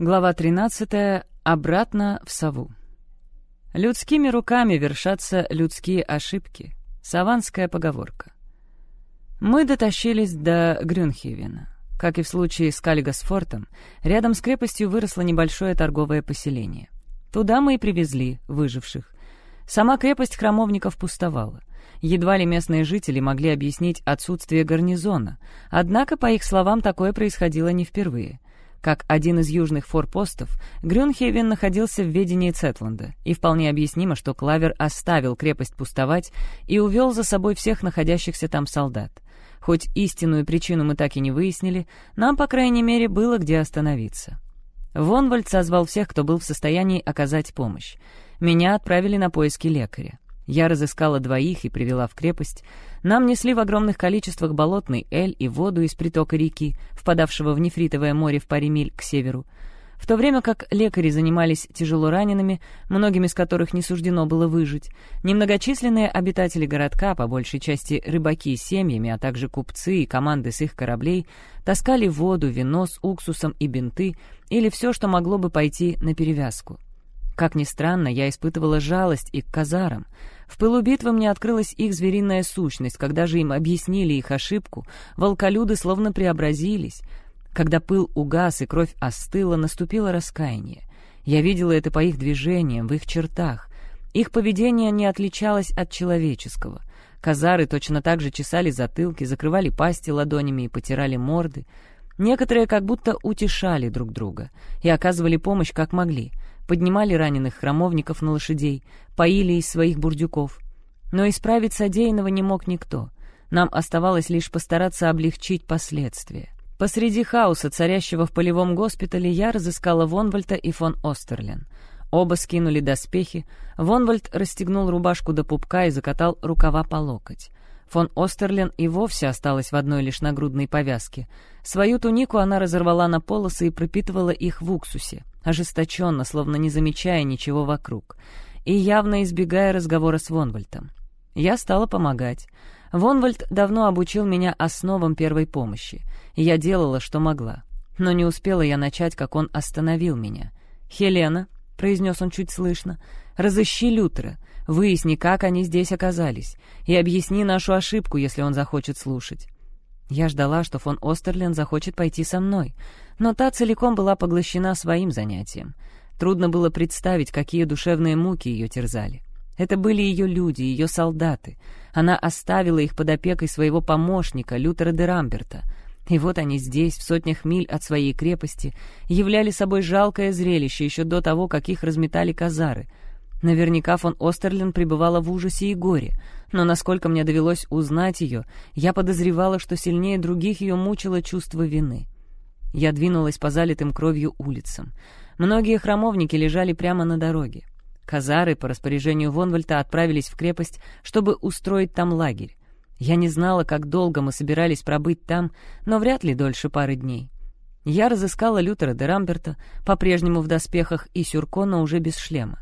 Глава 13. Обратно в сову. Людскими руками вершатся людские ошибки. Саванская поговорка. Мы дотащились до Грюнхевена. Как и в случае с Каллигасфортом, рядом с крепостью выросло небольшое торговое поселение. Туда мы и привезли выживших. Сама крепость храмовников пустовала. Едва ли местные жители могли объяснить отсутствие гарнизона, однако, по их словам, такое происходило не впервые — как один из южных форпостов, Грюнхевен находился в ведении Цетланда, и вполне объяснимо, что Клавер оставил крепость пустовать и увел за собой всех находящихся там солдат. Хоть истинную причину мы так и не выяснили, нам, по крайней мере, было где остановиться. Вонвальд созвал всех, кто был в состоянии оказать помощь. Меня отправили на поиски лекаря. Я разыскала двоих и привела в крепость. Нам несли в огромных количествах болотный эль и воду из притока реки, впадавшего в нефритовое море в паре миль к северу. В то время как лекари занимались тяжело ранеными, многими из которых не суждено было выжить, немногочисленные обитатели городка, по большей части рыбаки с семьями, а также купцы и команды с их кораблей, таскали воду, вино с уксусом и бинты или все, что могло бы пойти на перевязку. Как ни странно, я испытывала жалость и к казарам — в пылу битвы мне открылась их звериная сущность. Когда же им объяснили их ошибку, волколюды словно преобразились. Когда пыл угас и кровь остыла, наступило раскаяние. Я видела это по их движениям, в их чертах. Их поведение не отличалось от человеческого. Казары точно так же чесали затылки, закрывали пасти ладонями и потирали морды. Некоторые как будто утешали друг друга и оказывали помощь как могли — поднимали раненых храмовников на лошадей, поили из своих бурдюков. Но исправить содеянного не мог никто. Нам оставалось лишь постараться облегчить последствия. Посреди хаоса, царящего в полевом госпитале, я разыскала Вонвальта и фон Остерлен. Оба скинули доспехи. Вонвальд расстегнул рубашку до пупка и закатал рукава по локоть. Фон Остерлен и вовсе осталась в одной лишь нагрудной повязке. Свою тунику она разорвала на полосы и пропитывала их в уксусе ожесточенно, словно не замечая ничего вокруг, и явно избегая разговора с Вонвальтом. Я стала помогать. Вонвальд давно обучил меня основам первой помощи, и я делала, что могла. Но не успела я начать, как он остановил меня. «Хелена», — произнес он чуть слышно, — «разыщи Лютера, выясни, как они здесь оказались, и объясни нашу ошибку, если он захочет слушать». Я ждала, что фон Остерлен захочет пойти со мной, но та целиком была поглощена своим занятием. Трудно было представить, какие душевные муки ее терзали. Это были ее люди, ее солдаты. Она оставила их под опекой своего помощника, Лютера де Рамберта. И вот они здесь, в сотнях миль от своей крепости, являли собой жалкое зрелище еще до того, как их разметали казары. Наверняка фон Остерлин пребывала в ужасе и горе, но насколько мне довелось узнать ее, я подозревала, что сильнее других ее мучило чувство вины. Я двинулась по залитым кровью улицам. Многие храмовники лежали прямо на дороге. Казары по распоряжению Вонвальта отправились в крепость, чтобы устроить там лагерь. Я не знала, как долго мы собирались пробыть там, но вряд ли дольше пары дней. Я разыскала Лютера де Рамберта, по-прежнему в доспехах, и Сюркона уже без шлема.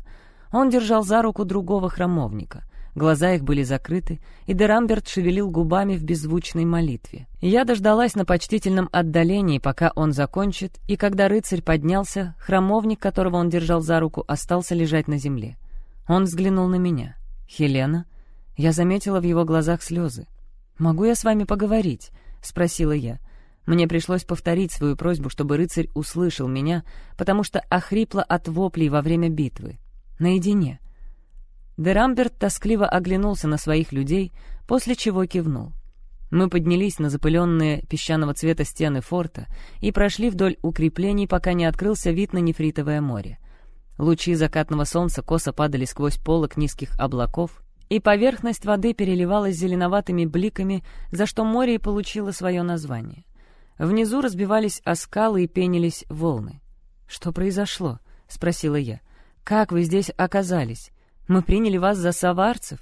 Он держал за руку другого храмовника — Глаза их были закрыты, и Дерамберт шевелил губами в беззвучной молитве. Я дождалась на почтительном отдалении, пока он закончит, и когда рыцарь поднялся, храмовник, которого он держал за руку, остался лежать на земле. Он взглянул на меня. «Хелена?» Я заметила в его глазах слезы. «Могу я с вами поговорить?» — спросила я. Мне пришлось повторить свою просьбу, чтобы рыцарь услышал меня, потому что охрипла от воплей во время битвы. Наедине. Дерамберт тоскливо оглянулся на своих людей, после чего кивнул. Мы поднялись на запыленные песчаного цвета стены форта и прошли вдоль укреплений, пока не открылся вид на нефритовое море. Лучи закатного солнца косо падали сквозь полок низких облаков, и поверхность воды переливалась зеленоватыми бликами, за что море и получило свое название. Внизу разбивались о скалы и пенились волны. «Что произошло?» — спросила я. «Как вы здесь оказались? Мы приняли вас за саварцев.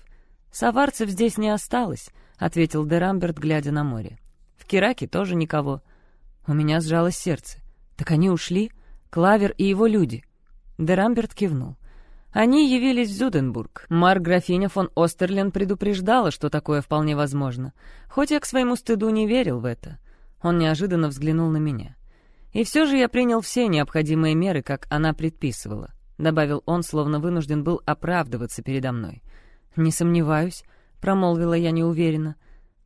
Саварцев здесь не осталось, — ответил Дерамберт, глядя на море. В Кираке тоже никого. У меня сжалось сердце. Так они ушли? Клавер и его люди. Дерамберт кивнул. Они явились в Зюденбург. Марк-графиня фон Остерлен предупреждала, что такое вполне возможно. Хоть я к своему стыду не верил в это. Он неожиданно взглянул на меня. И все же я принял все необходимые меры, как она предписывала», — добавил он, словно вынужден был оправдываться передо мной. «Не сомневаюсь», — промолвила я неуверенно.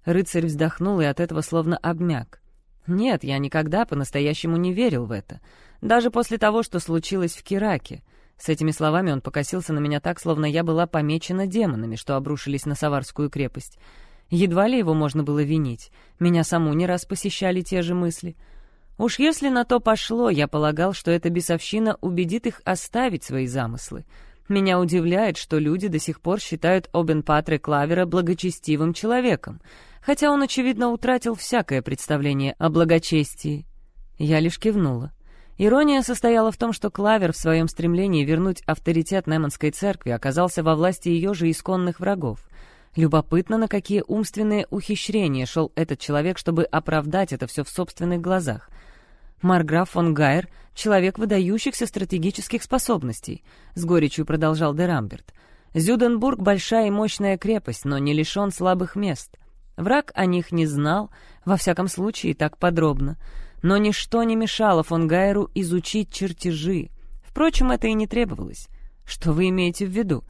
Рыцарь вздохнул и от этого словно обмяк. «Нет, я никогда по-настоящему не верил в это. Даже после того, что случилось в Кираке». С этими словами он покосился на меня так, словно я была помечена демонами, что обрушились на Саварскую крепость. Едва ли его можно было винить. Меня саму не раз посещали те же мысли. Уж если на то пошло, я полагал, что эта бесовщина убедит их оставить свои замыслы. Меня удивляет, что люди до сих пор считают Обен Патре Клавера благочестивым человеком, хотя он, очевидно, утратил всякое представление о благочестии. Я лишь кивнула. Ирония состояла в том, что Клавер в своем стремлении вернуть авторитет Неманской церкви оказался во власти ее же исконных врагов. Любопытно, на какие умственные ухищрения шел этот человек, чтобы оправдать это все в собственных глазах. Марграф фон Гайер — человек выдающихся стратегических способностей, — с горечью продолжал Дерамберт. Зюденбург — большая и мощная крепость, но не лишен слабых мест. Враг о них не знал, во всяком случае, так подробно — но ничто не мешало фон Гайеру изучить чертежи. Впрочем, это и не требовалось. Что вы имеете в виду?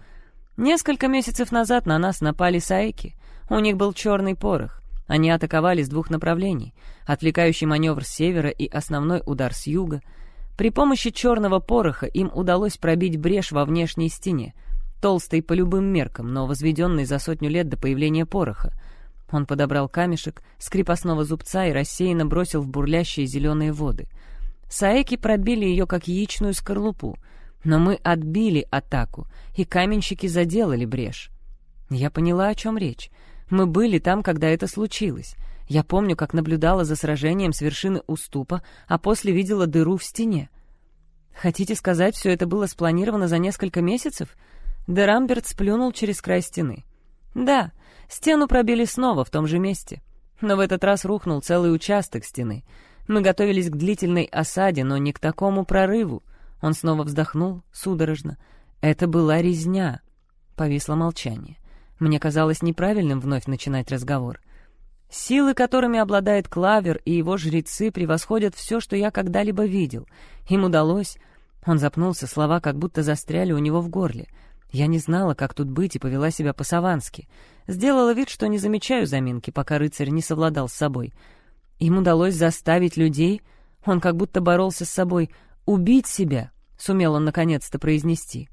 Несколько месяцев назад на нас напали саеки. У них был черный порох. Они атаковали с двух направлений. Отвлекающий маневр с севера и основной удар с юга. При помощи черного пороха им удалось пробить брешь во внешней стене, толстой по любым меркам, но возведенной за сотню лет до появления пороха. Он подобрал камешек с крепостного зубца и рассеянно бросил в бурлящие зеленые воды. Саэки пробили ее, как яичную скорлупу, но мы отбили атаку, и каменщики заделали брешь. Я поняла, о чем речь. Мы были там, когда это случилось. Я помню, как наблюдала за сражением с вершины уступа, а после видела дыру в стене. Хотите сказать, все это было спланировано за несколько месяцев? Дерамберт сплюнул через край стены. Да, Стену пробили снова в том же месте. Но в этот раз рухнул целый участок стены. Мы готовились к длительной осаде, но не к такому прорыву. Он снова вздохнул, судорожно. Это была резня. Повисло молчание. Мне казалось неправильным вновь начинать разговор. Силы, которыми обладает Клавер и его жрецы, превосходят все, что я когда-либо видел. Им удалось... Он запнулся, слова как будто застряли у него в горле. Я не знала, как тут быть, и повела себя по-савански. Сделала вид, что не замечаю заминки, пока рыцарь не совладал с собой. Им удалось заставить людей, он как будто боролся с собой, убить себя, сумел он наконец-то произнести.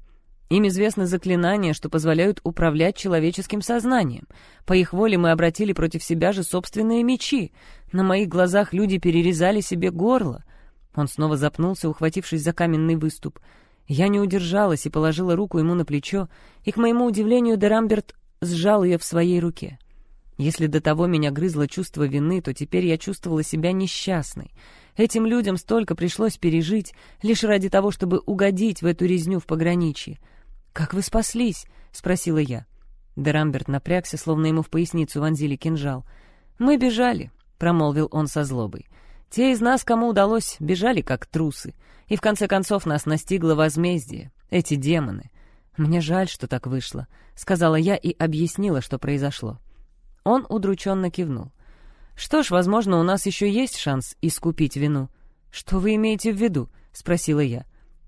Им известны заклинания, что позволяют управлять человеческим сознанием. По их воле мы обратили против себя же собственные мечи. На моих глазах люди перерезали себе горло. Он снова запнулся, ухватившись за каменный выступ. Я не удержалась и положила руку ему на плечо, и, к моему удивлению, Дерамберт сжал ее в своей руке. Если до того меня грызло чувство вины, то теперь я чувствовала себя несчастной. Этим людям столько пришлось пережить, лишь ради того, чтобы угодить в эту резню в пограничье. «Как вы спаслись?» — спросила я. Дерамберт напрягся, словно ему в поясницу вонзили кинжал. «Мы бежали», — промолвил он со злобой. «Те из нас, кому удалось, бежали как трусы, и в конце концов нас настигло возмездие, эти демоны. «Мне жаль, что так вышло», — сказала я и объяснила, что произошло. Он удрученно кивнул. «Что ж, возможно, у нас еще есть шанс искупить вину». «Что вы имеете в виду?» — спросила я.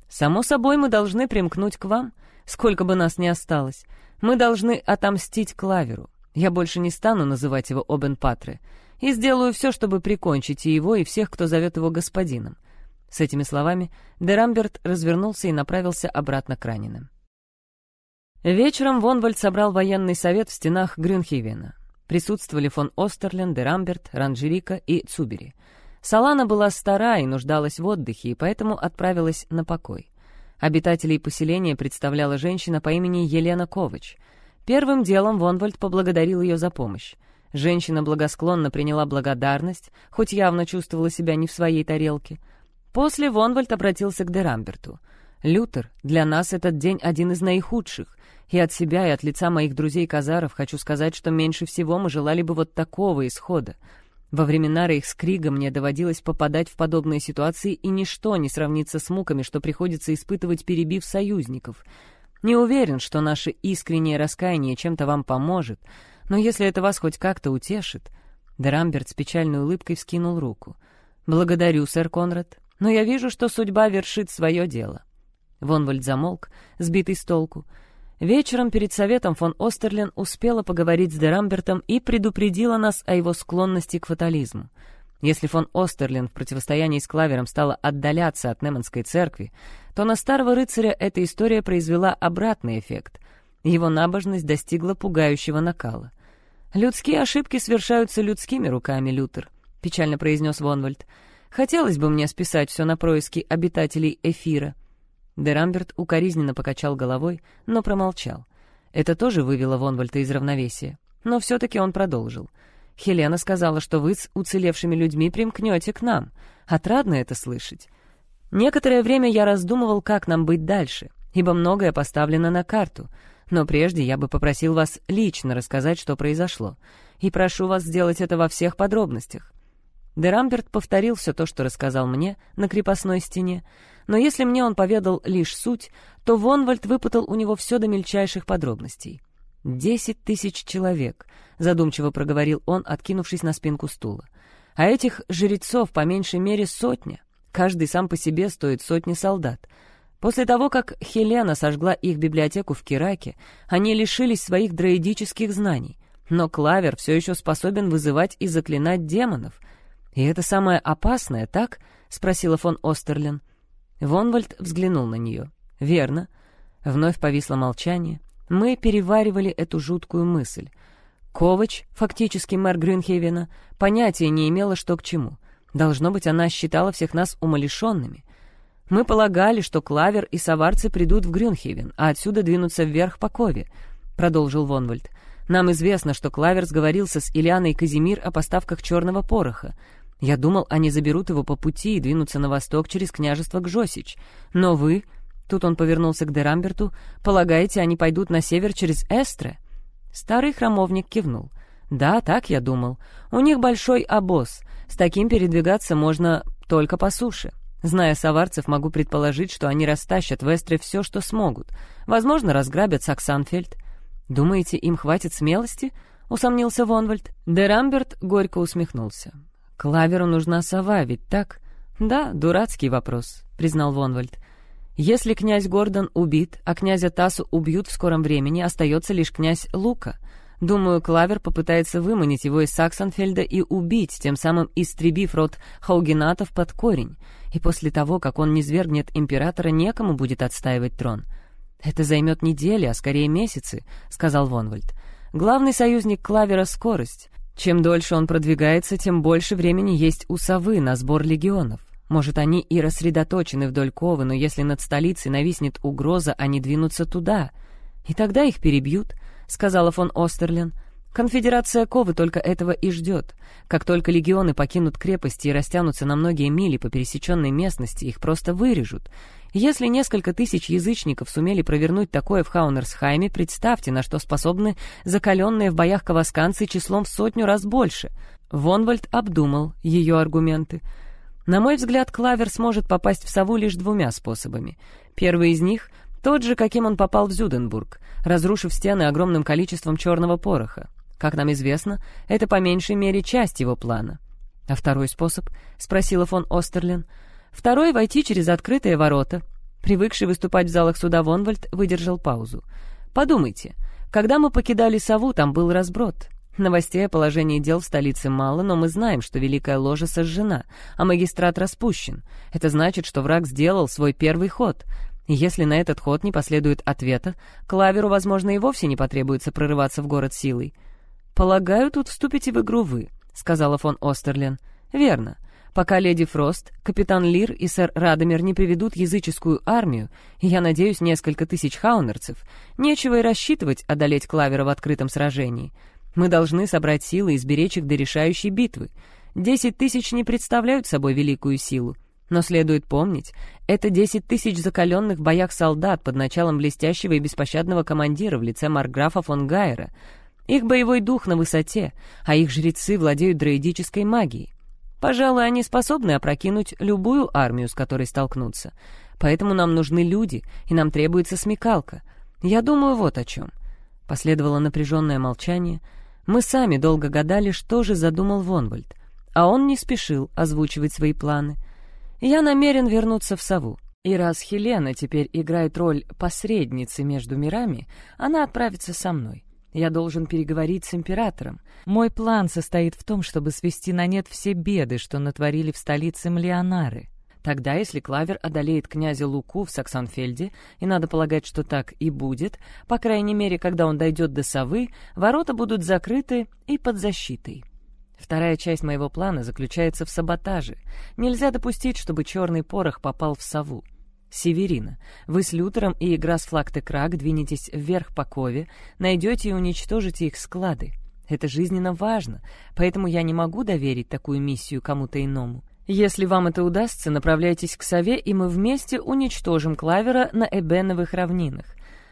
«Само собой, мы должны примкнуть к вам, сколько бы нас ни осталось. Мы должны отомстить Клаверу. Я больше не стану называть его Обен Патре, и сделаю все, чтобы прикончить и его, и всех, кто зовет его господином». С этими словами Дерамберт развернулся и направился обратно к раненым. Вечером Вонвальд собрал военный совет в стенах Грюнхивена. Присутствовали фон Остерлен, Дерамберт, Ранжерика и Цубери. Салана была стара и нуждалась в отдыхе, и поэтому отправилась на покой. Обитателей поселения представляла женщина по имени Елена Ковач. Первым делом Вонвальд поблагодарил ее за помощь. Женщина благосклонно приняла благодарность, хоть явно чувствовала себя не в своей тарелке. После Вонвальд обратился к Дерамберту. «Лютер, для нас этот день один из наихудших. И от себя, и от лица моих друзей-казаров хочу сказать, что меньше всего мы желали бы вот такого исхода. Во времена Рейхскрига мне доводилось попадать в подобные ситуации, и ничто не сравнится с муками, что приходится испытывать, перебив союзников. Не уверен, что наше искреннее раскаяние чем-то вам поможет, но если это вас хоть как-то утешит...» Драмберт с печальной улыбкой вскинул руку. «Благодарю, сэр Конрад. но я вижу, что судьба вершит свое дело». Вонвальд замолк, сбитый с толку. Вечером перед советом фон Остерлин успела поговорить с Дерамбертом и предупредила нас о его склонности к фатализму. Если фон Остерлин в противостоянии с Клавером стала отдаляться от Неманской церкви, то на старого рыцаря эта история произвела обратный эффект. Его набожность достигла пугающего накала. «Людские ошибки совершаются людскими руками, Лютер», — печально произнес Вонвальд. «Хотелось бы мне списать все на происки обитателей эфира». Дерамберт укоризненно покачал головой, но промолчал. Это тоже вывело Вонвальта из равновесия. Но все-таки он продолжил — Хелена сказала, что вы с уцелевшими людьми примкнете к нам. Отрадно это слышать. Некоторое время я раздумывал, как нам быть дальше, ибо многое поставлено на карту. Но прежде я бы попросил вас лично рассказать, что произошло. И прошу вас сделать это во всех подробностях. Дерамберт повторил все то, что рассказал мне на крепостной стене, но если мне он поведал лишь суть, то Вонвальд выпытал у него все до мельчайших подробностей. «Десять тысяч человек», — задумчиво проговорил он, откинувшись на спинку стула. «А этих жрецов по меньшей мере сотня. Каждый сам по себе стоит сотни солдат. После того, как Хелена сожгла их библиотеку в Кираке, они лишились своих дроидических знаний. Но Клавер все еще способен вызывать и заклинать демонов. И это самое опасное, так?» — спросила фон Остерлин. Вонвальд взглянул на нее. «Верно». Вновь повисло молчание. Мы переваривали эту жуткую мысль. Ковач, фактически мэр Грюнхевена, понятия не имела, что к чему. Должно быть, она считала всех нас умалишенными. Мы полагали, что Клавер и Саварцы придут в Грюнхевен, а отсюда двинутся вверх по Кове, — продолжил Вонвальд. Нам известно, что Клавер сговорился с Ильяной Казимир о поставках черного пороха. Я думал, они заберут его по пути и двинутся на восток через княжество Гжосич. Но вы Тут он повернулся к Дерамберту. «Полагаете, они пойдут на север через Эстре?» Старый храмовник кивнул. «Да, так я думал. У них большой обоз. С таким передвигаться можно только по суше. Зная саварцев, могу предположить, что они растащат в Эстре все, что смогут. Возможно, разграбят Саксанфельд. Думаете, им хватит смелости?» — усомнился Вонвальд. Дерамберт горько усмехнулся. «Клаверу нужна сова, ведь так?» «Да, дурацкий вопрос», — признал Вонвальд. Если князь Гордон убит, а князя Тасу убьют в скором времени, остается лишь князь Лука. Думаю, Клавер попытается выманить его из Саксонфельда и убить, тем самым истребив род Хаугенатов под корень. И после того, как он низвергнет императора, некому будет отстаивать трон. «Это займет недели, а скорее месяцы», — сказал Вонвальд. «Главный союзник Клавера — скорость. Чем дольше он продвигается, тем больше времени есть у совы на сбор легионов. Может, они и рассредоточены вдоль Ковы, но если над столицей нависнет угроза, они двинутся туда. И тогда их перебьют, — сказала фон Остерлин. Конфедерация Ковы только этого и ждет. Как только легионы покинут крепости и растянутся на многие мили по пересеченной местности, их просто вырежут. Если несколько тысяч язычников сумели провернуть такое в Хаунерсхайме, представьте, на что способны закаленные в боях кавасканцы числом в сотню раз больше. Вонвальд обдумал ее аргументы — на мой взгляд, Клавер сможет попасть в сову лишь двумя способами. Первый из них — тот же, каким он попал в Зюденбург, разрушив стены огромным количеством черного пороха. Как нам известно, это по меньшей мере часть его плана. «А второй способ?» — спросила фон Остерлин. «Второй — войти через открытые ворота». Привыкший выступать в залах суда Вонвальд выдержал паузу. «Подумайте, когда мы покидали сову, там был разброд. Новостей о положении дел в столице мало, но мы знаем, что Великая Ложа сожжена, а магистрат распущен. Это значит, что враг сделал свой первый ход. И если на этот ход не последует ответа, Клаверу, возможно, и вовсе не потребуется прорываться в город силой. «Полагаю, тут вступите в игру вы», — сказала фон Остерлин. «Верно. Пока леди Фрост, капитан Лир и сэр Радомир не приведут языческую армию, я надеюсь, несколько тысяч хаунерцев, нечего и рассчитывать одолеть Клавера в открытом сражении». Мы должны собрать силы и сберечь их до решающей битвы. Десять тысяч не представляют собой великую силу. Но следует помнить, это десять тысяч закаленных в боях солдат под началом блестящего и беспощадного командира в лице Марграфа фон Гайера. Их боевой дух на высоте, а их жрецы владеют дроидической магией. Пожалуй, они способны опрокинуть любую армию, с которой столкнутся. Поэтому нам нужны люди, и нам требуется смекалка. Я думаю вот о чем. Последовало напряженное молчание — мы сами долго гадали, что же задумал Вонвальд, а он не спешил озвучивать свои планы. Я намерен вернуться в сову. И раз Хелена теперь играет роль посредницы между мирами, она отправится со мной. Я должен переговорить с императором. Мой план состоит в том, чтобы свести на нет все беды, что натворили в столице Млеонары. Тогда, если Клавер одолеет князя Луку в Саксанфельде, и надо полагать, что так и будет, по крайней мере, когда он дойдет до совы, ворота будут закрыты и под защитой. Вторая часть моего плана заключается в саботаже. Нельзя допустить, чтобы черный порох попал в сову. Северина, вы с Лютером и игра с Флактекрак двинетесь вверх по Кове, найдете и уничтожите их склады. Это жизненно важно, поэтому я не могу доверить такую миссию кому-то иному. Если вам это удастся, направляйтесь к Сове, и мы вместе уничтожим Клавера на Эбеновых равнинах.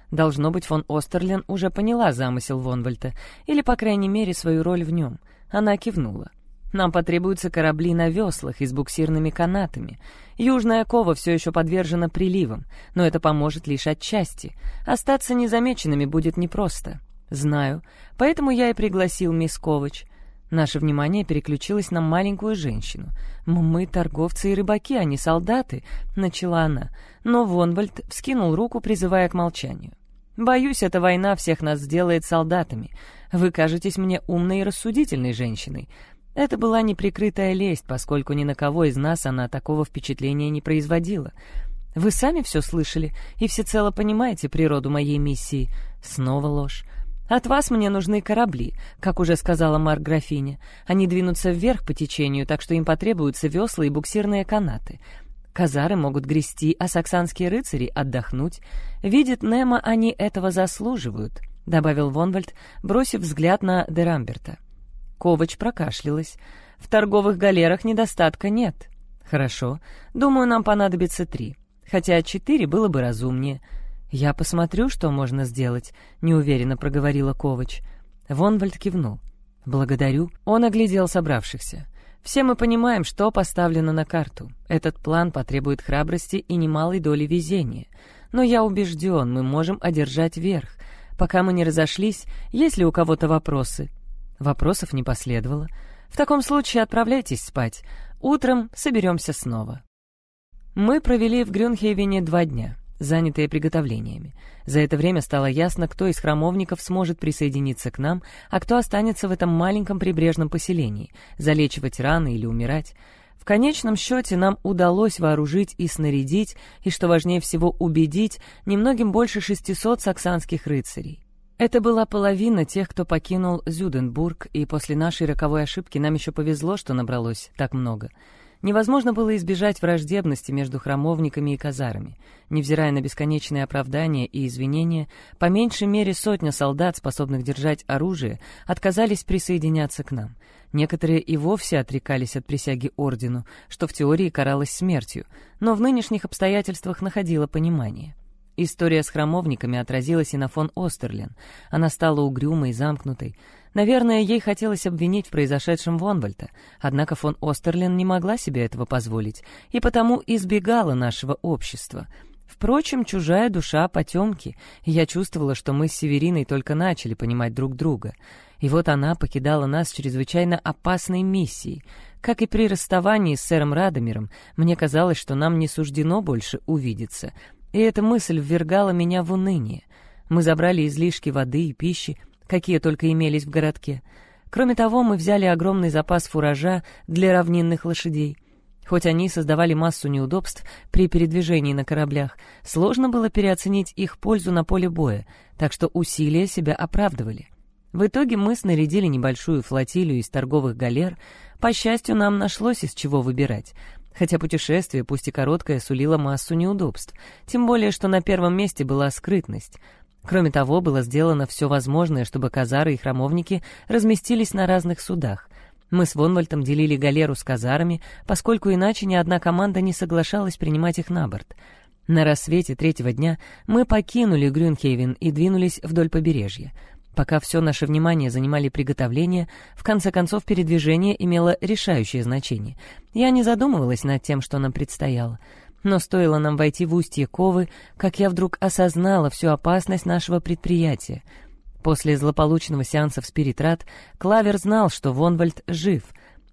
Должно быть, фон Остерлен уже поняла замысел Вонвальта, или, по крайней мере, свою роль в нем. Она кивнула. Нам потребуются корабли на веслах и с буксирными канатами. Южная Кова все еще подвержена приливам, но это поможет лишь отчасти. Остаться незамеченными будет непросто. Знаю, поэтому я и пригласил мисс Ковач. Наше внимание переключилось на маленькую женщину. «Мы торговцы и рыбаки, а не солдаты», — начала она. Но Вонвальд вскинул руку, призывая к молчанию. «Боюсь, эта война всех нас сделает солдатами. Вы кажетесь мне умной и рассудительной женщиной. Это была неприкрытая лесть, поскольку ни на кого из нас она такого впечатления не производила. Вы сами все слышали и всецело понимаете природу моей миссии. Снова ложь. От вас мне нужны корабли, как уже сказала Марк графиня. Они двинутся вверх по течению, так что им потребуются весла и буксирные канаты. Казары могут грести, а саксанские рыцари — отдохнуть. Видит Немо, они этого заслуживают», — добавил Вонвальд, бросив взгляд на Дерамберта. Ковач прокашлялась. «В торговых галерах недостатка нет». «Хорошо. Думаю, нам понадобится три. Хотя четыре было бы разумнее». «Я посмотрю, что можно сделать», — неуверенно проговорила Ковач. Вонвальд кивнул. «Благодарю». Он оглядел собравшихся. «Все мы понимаем, что поставлено на карту. Этот план потребует храбрости и немалой доли везения. Но я убежден, мы можем одержать верх. Пока мы не разошлись, есть ли у кого-то вопросы?» Вопросов не последовало. В таком случае отправляйтесь спать. Утром соберемся снова. Мы провели в Грюнхейвене два дня, занятые приготовлениями. За это время стало ясно, кто из храмовников сможет присоединиться к нам, а кто останется в этом маленьком прибрежном поселении, залечивать раны или умирать. В конечном счете нам удалось вооружить и снарядить, и, что важнее всего, убедить немногим больше 600 саксанских рыцарей. Это была половина тех, кто покинул Зюденбург, и после нашей роковой ошибки нам еще повезло, что набралось так много. Невозможно было избежать враждебности между храмовниками и казарами. Невзирая на бесконечные оправдания и извинения, по меньшей мере сотня солдат, способных держать оружие, отказались присоединяться к нам. Некоторые и вовсе отрекались от присяги ордену, что в теории каралось смертью, но в нынешних обстоятельствах находило понимание. История с храмовниками отразилась и на фон Остерлен. Она стала угрюмой замкнутой. Наверное, ей хотелось обвинить в произошедшем Вонвальта, однако фон Остерлен не могла себе этого позволить и потому избегала нашего общества. Впрочем, чужая душа — потемки, и я чувствовала, что мы с Севериной только начали понимать друг друга. И вот она покидала нас чрезвычайно опасной миссией. Как и при расставании с сэром Радомиром, мне казалось, что нам не суждено больше увидеться — и эта мысль ввергала меня в уныние. Мы забрали излишки воды и пищи, какие только имелись в городке. Кроме того, мы взяли огромный запас фуража для равнинных лошадей. Хоть они создавали массу неудобств при передвижении на кораблях, сложно было переоценить их пользу на поле боя, так что усилия себя оправдывали. В итоге мы снарядили небольшую флотилию из торговых галер. По счастью, нам нашлось из чего выбирать хотя путешествие, пусть и короткое, сулило массу неудобств, тем более, что на первом месте была скрытность. Кроме того, было сделано все возможное, чтобы казары и храмовники разместились на разных судах. Мы с Вонвальтом делили галеру с казарами, поскольку иначе ни одна команда не соглашалась принимать их на борт. На рассвете третьего дня мы покинули Грюнхейвен и двинулись вдоль побережья. Пока все наше внимание занимали приготовления, в конце концов передвижение имело решающее значение. Я не задумывалась над тем, что нам предстояло. Но стоило нам войти в устье Ковы, как я вдруг осознала всю опасность нашего предприятия. После злополучного сеанса в Спиритрат Клавер знал, что Вонвальд жив.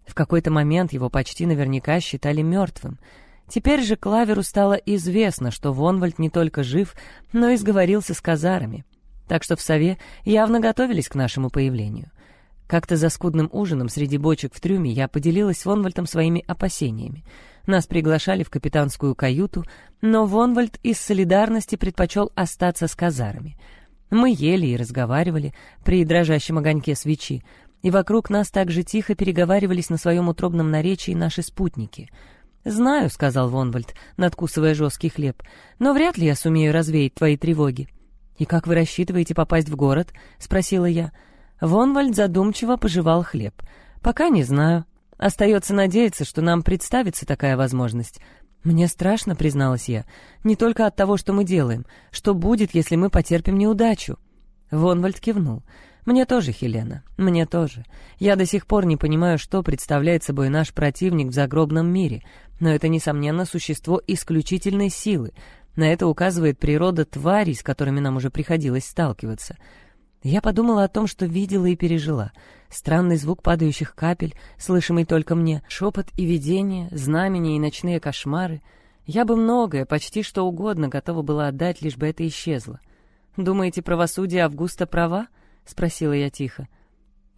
В какой-то момент его почти наверняка считали мертвым. Теперь же Клаверу стало известно, что Вонвальд не только жив, но и сговорился с казарами. Так что в сове явно готовились к нашему появлению. Как-то за скудным ужином среди бочек в трюме я поделилась с Вонвальдом своими опасениями. Нас приглашали в капитанскую каюту, но Вонвальд из солидарности предпочел остаться с казарами. Мы ели и разговаривали при дрожащем огоньке свечи, и вокруг нас также тихо переговаривались на своем утробном наречии наши спутники — «Знаю», — сказал Вонвальд, надкусывая жесткий хлеб, «но вряд ли я сумею развеять твои тревоги». «И как вы рассчитываете попасть в город?» — спросила я. Вонвальд задумчиво пожевал хлеб. «Пока не знаю. Остается надеяться, что нам представится такая возможность. Мне страшно, призналась я, не только от того, что мы делаем. Что будет, если мы потерпим неудачу?» Вонвальд кивнул. «Мне тоже, Хелена, мне тоже. Я до сих пор не понимаю, что представляет собой наш противник в загробном мире, но это, несомненно, существо исключительной силы. На это указывает природа тварей, с которыми нам уже приходилось сталкиваться. Я подумала о том, что видела и пережила. Странный звук падающих капель, слышимый только мне, шепот и видение, знамения и ночные кошмары. Я бы многое, почти что угодно готова была отдать, лишь бы это исчезло. «Думаете, правосудие Августа права?» — спросила я тихо.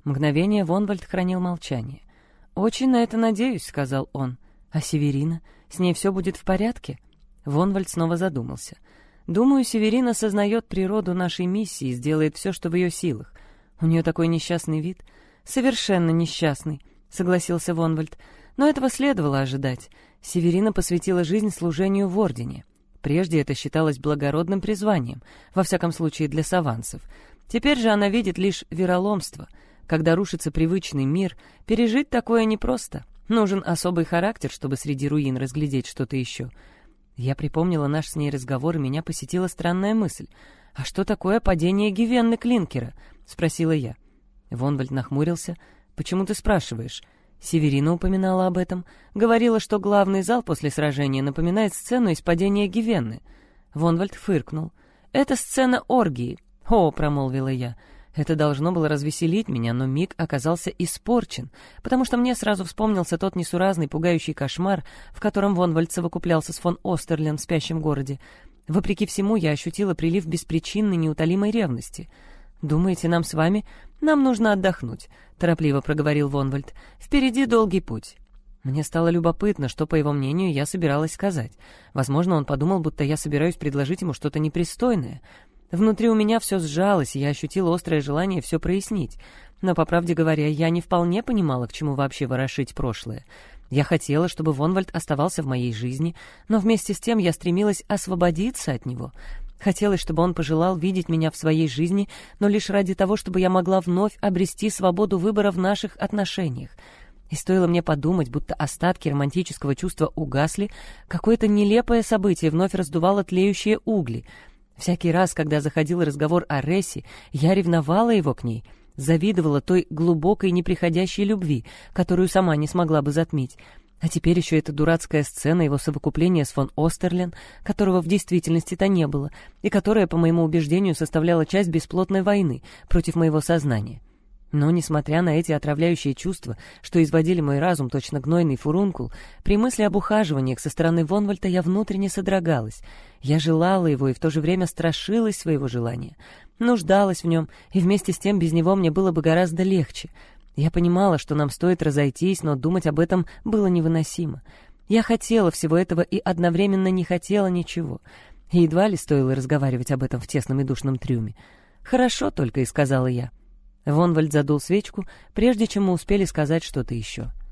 Мгновение Вонвальд хранил молчание. «Очень на это надеюсь», — сказал он. «А Северина? С ней все будет в порядке?» Вонвальд снова задумался. «Думаю, Северина сознает природу нашей миссии и сделает все, что в ее силах. У нее такой несчастный вид». «Совершенно несчастный», — согласился Вонвальд. «Но этого следовало ожидать. Северина посвятила жизнь служению в Ордене. Прежде это считалось благородным призванием, во всяком случае для саванцев. Теперь же она видит лишь вероломство. Когда рушится привычный мир, пережить такое непросто. Нужен особый характер, чтобы среди руин разглядеть что-то еще. Я припомнила наш с ней разговор, и меня посетила странная мысль. «А что такое падение Гивенны Клинкера?» — спросила я. Вонвальд нахмурился. «Почему ты спрашиваешь?» Северина упоминала об этом. Говорила, что главный зал после сражения напоминает сцену из падения Гивенны. Вонвальд фыркнул. «Это сцена оргии. «О», — промолвила я, — это должно было развеселить меня, но миг оказался испорчен, потому что мне сразу вспомнился тот несуразный пугающий кошмар, в котором Вонвальд совокуплялся с фон Остерлен в спящем городе. Вопреки всему, я ощутила прилив беспричинной неутолимой ревности. «Думаете, нам с вами? Нам нужно отдохнуть», — торопливо проговорил Вонвальд. «Впереди долгий путь». Мне стало любопытно, что, по его мнению, я собиралась сказать. Возможно, он подумал, будто я собираюсь предложить ему что-то непристойное. Внутри у меня все сжалось, я ощутила острое желание все прояснить. Но, по правде говоря, я не вполне понимала, к чему вообще ворошить прошлое. Я хотела, чтобы Вонвальд оставался в моей жизни, но вместе с тем я стремилась освободиться от него. Хотелось, чтобы он пожелал видеть меня в своей жизни, но лишь ради того, чтобы я могла вновь обрести свободу выбора в наших отношениях. И стоило мне подумать, будто остатки романтического чувства угасли, какое-то нелепое событие вновь раздувало тлеющие угли — Всякий раз, когда заходил разговор о Ресси, я ревновала его к ней, завидовала той глубокой неприходящей любви, которую сама не смогла бы затмить. А теперь еще эта дурацкая сцена его совокупления с фон Остерлен, которого в действительности-то не было, и которая, по моему убеждению, составляла часть бесплотной войны против моего сознания. Но, несмотря на эти отравляющие чувства, что изводили мой разум точно гнойный фурункул, при мысли об ухаживаниях со стороны Вонвальта я внутренне содрогалась. Я желала его и в то же время страшилась своего желания. Нуждалась в нем, и вместе с тем без него мне было бы гораздо легче. Я понимала, что нам стоит разойтись, но думать об этом было невыносимо. Я хотела всего этого и одновременно не хотела ничего. И едва ли стоило разговаривать об этом в тесном и душном трюме. «Хорошо только», — и сказала я. Вонвальд задул свечку, прежде чем мы успели сказать что-то еще. —